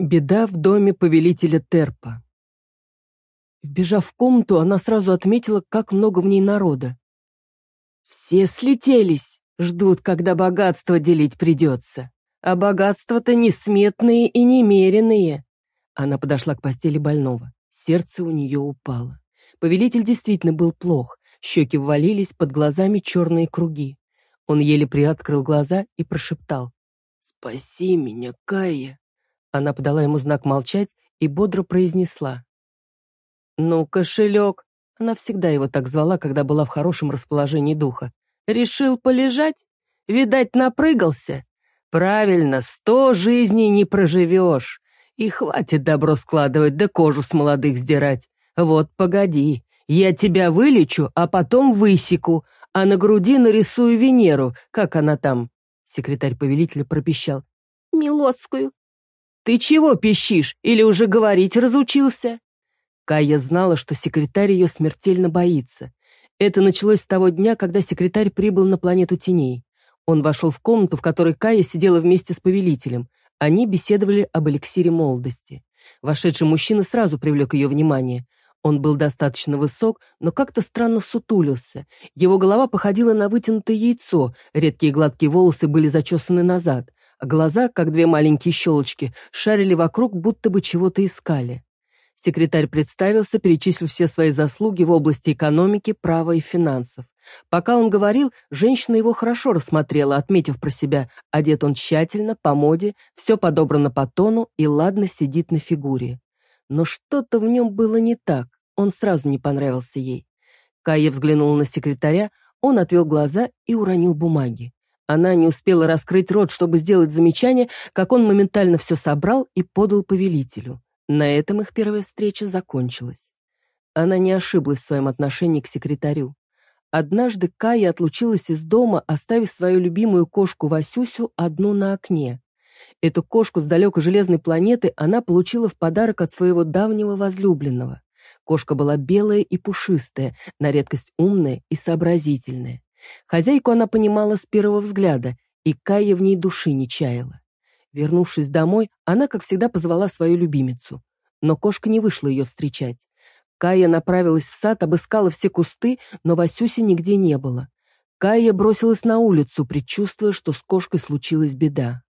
Беда в доме повелителя Терпа. Вбежав в комнату, она сразу отметила, как много в ней народа. Все слетелись, ждут, когда богатство делить придется. А богатства-то несметные и немеренные. Она подошла к постели больного. Сердце у нее упало. Повелитель действительно был плох. Щеки ввалились, под глазами черные круги. Он еле приоткрыл глаза и прошептал. «Спаси меня, Кая!» Она подала ему знак молчать и бодро произнесла. «Ну, кошелек!» Она всегда его так звала, когда была в хорошем расположении духа. «Решил полежать? Видать, напрыгался? Правильно, сто жизней не проживешь. И хватит добро складывать, да кожу с молодых сдирать. Вот погоди, я тебя вылечу, а потом высеку, а на груди нарисую Венеру, как она там?» Секретарь повелителя пропищал. «Милоцкую». «Ты чего пищишь? Или уже говорить разучился?» Кая знала, что секретарь ее смертельно боится. Это началось с того дня, когда секретарь прибыл на планету теней. Он вошел в комнату, в которой Кая сидела вместе с повелителем. Они беседовали об эликсире молодости. Вошедший мужчина сразу привлек ее внимание. Он был достаточно высок, но как-то странно сутулился. Его голова походила на вытянутое яйцо, редкие гладкие волосы были зачесаны назад глаза, как две маленькие щелочки, шарили вокруг, будто бы чего-то искали. Секретарь представился, перечислив все свои заслуги в области экономики, права и финансов. Пока он говорил, женщина его хорошо рассмотрела, отметив про себя, одет он тщательно, по моде, все подобрано по тону и ладно сидит на фигуре. Но что-то в нем было не так, он сразу не понравился ей. Кая взглянула на секретаря, он отвел глаза и уронил бумаги. Она не успела раскрыть рот, чтобы сделать замечание, как он моментально все собрал и подал повелителю. На этом их первая встреча закончилась. Она не ошиблась в своем отношении к секретарю. Однажды Кая отлучилась из дома, оставив свою любимую кошку Васюсю одну на окне. Эту кошку с далекой железной планеты она получила в подарок от своего давнего возлюбленного. Кошка была белая и пушистая, на редкость умная и сообразительная. Хозяйку она понимала с первого взгляда, и Кая в ней души не чаяла. Вернувшись домой, она, как всегда, позвала свою любимицу. Но кошка не вышла ее встречать. Кая направилась в сад, обыскала все кусты, но Васюси нигде не было. Кая бросилась на улицу, предчувствуя, что с кошкой случилась беда.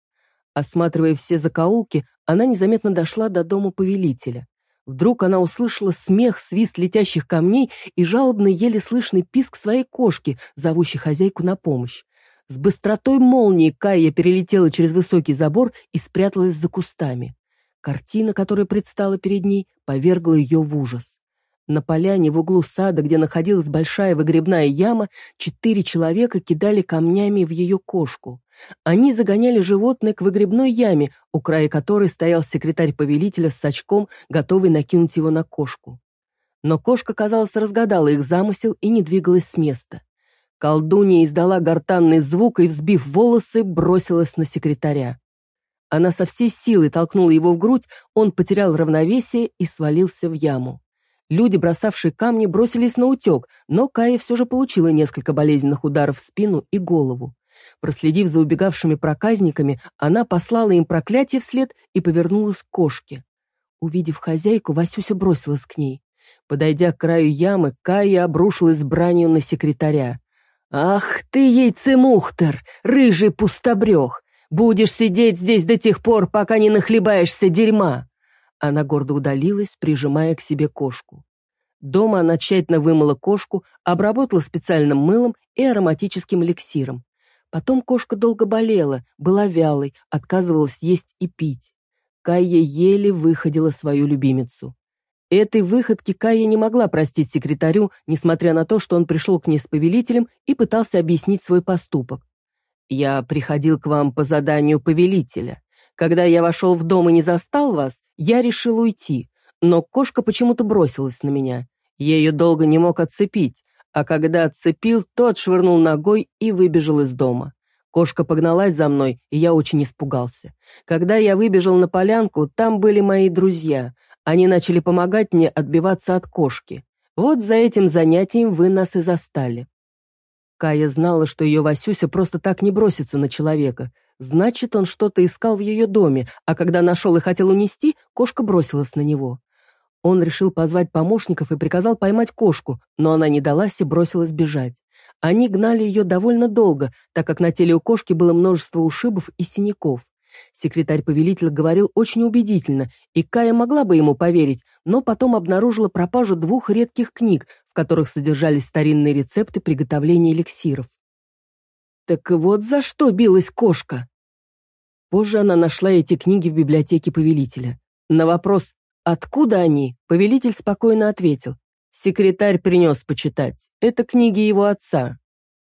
Осматривая все закоулки, она незаметно дошла до дома повелителя. Вдруг она услышала смех, свист летящих камней и жалобный, еле слышный писк своей кошки, зовущей хозяйку на помощь. С быстротой молнии Кая перелетела через высокий забор и спряталась за кустами. Картина, которая предстала перед ней, повергла ее в ужас. На поляне в углу сада, где находилась большая выгребная яма, четыре человека кидали камнями в ее кошку. Они загоняли животное к выгребной яме, у края которой стоял секретарь повелителя с сачком, готовый накинуть его на кошку. Но кошка, казалось, разгадала их замысел и не двигалась с места. Колдунья издала гортанный звук и, взбив волосы, бросилась на секретаря. Она со всей силы толкнула его в грудь, он потерял равновесие и свалился в яму. Люди, бросавшие камни, бросились на утек, но Кая все же получила несколько болезненных ударов в спину и голову. Проследив за убегавшими проказниками, она послала им проклятие вслед и повернулась к кошке. Увидев хозяйку, Васюся бросилась к ней. Подойдя к краю ямы, Кая обрушилась бранью на секретаря. «Ах ты, яйцемухтер, рыжий пустобрех! Будешь сидеть здесь до тех пор, пока не нахлебаешься дерьма!» Она гордо удалилась, прижимая к себе кошку. Дома она тщательно вымыла кошку, обработала специальным мылом и ароматическим эликсиром. Потом кошка долго болела, была вялой, отказывалась есть и пить. Кая еле выходила свою любимицу. Этой выходки Кая не могла простить секретарю, несмотря на то, что он пришел к ней с повелителем и пытался объяснить свой поступок. «Я приходил к вам по заданию повелителя. Когда я вошел в дом и не застал вас, я решил уйти, но кошка почему-то бросилась на меня. Я ее долго не мог отцепить, а когда отцепил, тот швырнул ногой и выбежал из дома. Кошка погналась за мной, и я очень испугался. Когда я выбежал на полянку, там были мои друзья. Они начали помогать мне отбиваться от кошки. Вот за этим занятием вы нас и застали. Кая знала, что ее Васюся просто так не бросится на человека. Значит, он что-то искал в ее доме, а когда нашел и хотел унести, кошка бросилась на него. Он решил позвать помощников и приказал поймать кошку, но она не далась и бросилась бежать. Они гнали ее довольно долго, так как на теле у кошки было множество ушибов и синяков. Секретарь повелителя говорил очень убедительно, и Кая могла бы ему поверить, но потом обнаружила пропажу двух редких книг, в которых содержались старинные рецепты приготовления эликсиров. Так вот за что билась кошка. Позже она нашла эти книги в библиотеке повелителя. На вопрос «Откуда они?» повелитель спокойно ответил. «Секретарь принес почитать. Это книги его отца».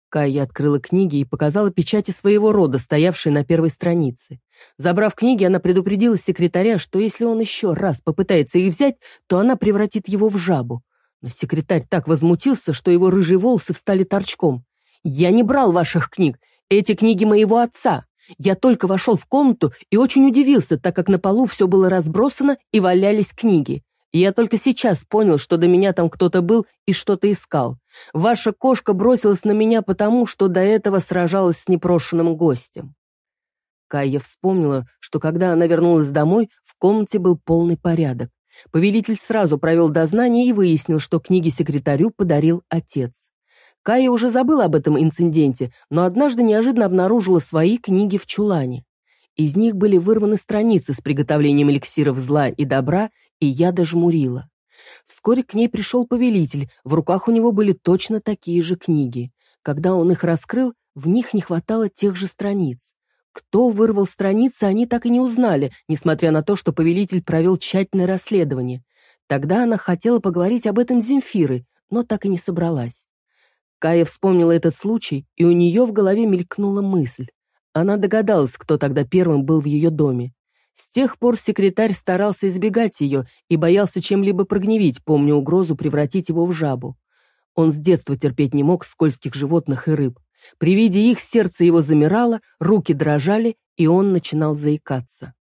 Кая открыла книги и показала печати своего рода, стоявшие на первой странице. Забрав книги, она предупредила секретаря, что если он еще раз попытается их взять, то она превратит его в жабу. Но секретарь так возмутился, что его рыжие волосы встали торчком. «Я не брал ваших книг. Эти книги моего отца. Я только вошел в комнату и очень удивился, так как на полу все было разбросано и валялись книги. я только сейчас понял, что до меня там кто-то был и что-то искал. Ваша кошка бросилась на меня потому, что до этого сражалась с непрошенным гостем». Кайя вспомнила, что когда она вернулась домой, в комнате был полный порядок. Повелитель сразу провел дознание и выяснил, что книги секретарю подарил отец. Кая уже забыла об этом инциденте, но однажды неожиданно обнаружила свои книги в чулане. Из них были вырваны страницы с приготовлением эликсиров зла и добра, и яда жмурила. Вскоре к ней пришел повелитель, в руках у него были точно такие же книги. Когда он их раскрыл, в них не хватало тех же страниц. Кто вырвал страницы, они так и не узнали, несмотря на то, что повелитель провел тщательное расследование. Тогда она хотела поговорить об этом с Земфирой, но так и не собралась. Кая вспомнила этот случай, и у нее в голове мелькнула мысль. Она догадалась, кто тогда первым был в ее доме. С тех пор секретарь старался избегать ее и боялся чем-либо прогневить, помня угрозу превратить его в жабу. Он с детства терпеть не мог скользких животных и рыб. При виде их сердце его замирало, руки дрожали, и он начинал заикаться.